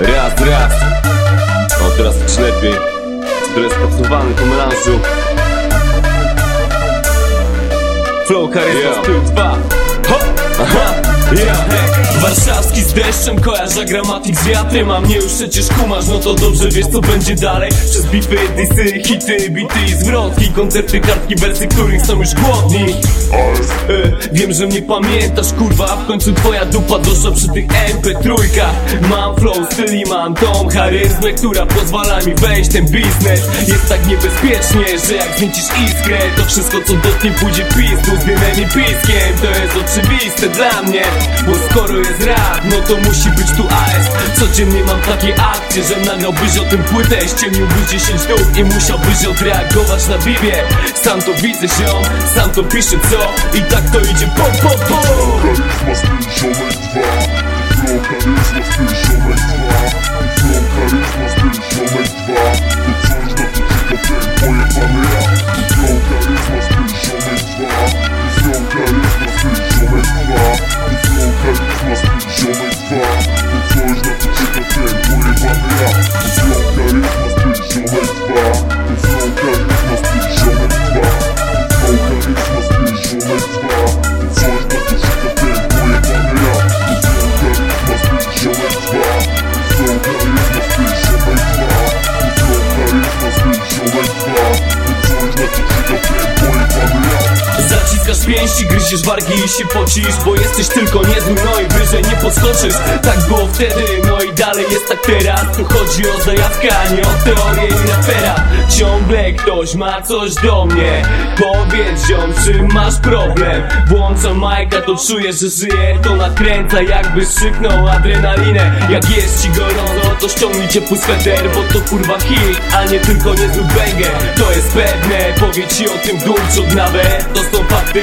raz O, teraz coś lepiej Stres pracowany po melanżu Flow charyzma Yeah. styl 2 Ho! Aha! Yeah! Warszawski z deszczem kojarza gramatik z wiatrem A mnie już przecież kumasz, no to dobrze wiesz co będzie dalej Przez bify, disy, hity, bity i zwrotki Koncerty, kartki, wersy, których są już głodni Wiem, że mnie pamiętasz, kurwa W końcu twoja dupa doszła przy tych MP3 Mam flow, styl i mam tą charyzmę Która pozwala mi wejść ten biznes. Jest tak niebezpiecznie, że jak zmiecisz iskrę To wszystko co dotknie pójdzie pizdu. Z dymem i piskiem To jest oczywiste dla mnie. Bo skoro jest rap, no to musi być tu AS Codziennie mam takie akcje, że nagrałbyś o tym płytę. Ściemniłbyś 10 dób i musiałbyś odreagować na bibie. Sam to widzę ziom, sam to piszę co? I tak to idzie po po po Charyzma styl ziomek 2 Flow charyzma styl ziomek 2 Flow charyzma styl ziomek 2 To coś na to czeka ten pojebany rap Zaciskasz pięści, gryziesz wargi i się pocisz Bo jesteś tylko niezły, no i wyżej nie podskoczysz. Tak było wtedy, no i dalej jest tak teraz. Tu chodzi o zajawkę, a nie o teorię i rapera. Ciągle ktoś ma coś do mnie. Powiedz ziom, czym masz problem? Włączam majka, to czuję, że żyję To nakręca jakby szyknął adrenalinę. Jak jest ci gorąco, to ściągnij ciepły sweter Bo to kurwa hit, a nie tylko niezły banger To jest pewne, powie ci o tym dumczo gnawę To są fakty,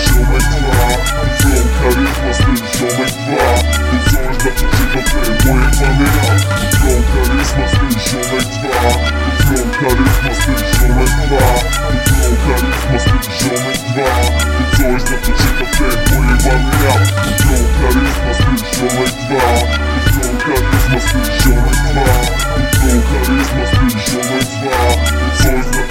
carisma, seja mais vá. O teu carisma, seja. Sois